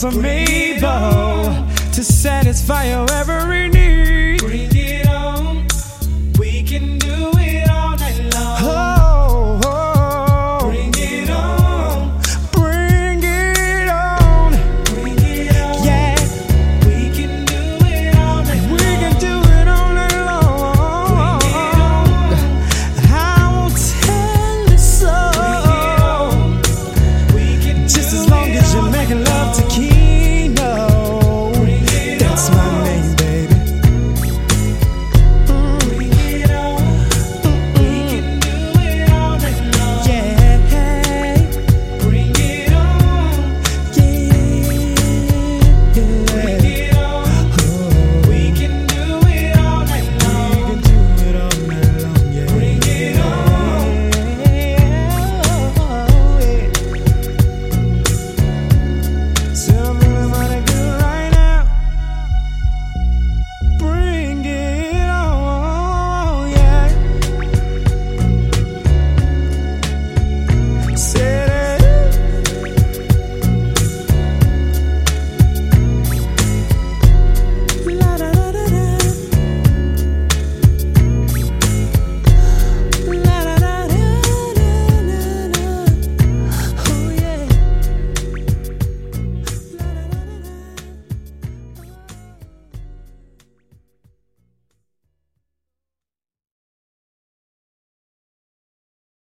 cause I'm able to satisfy your every need.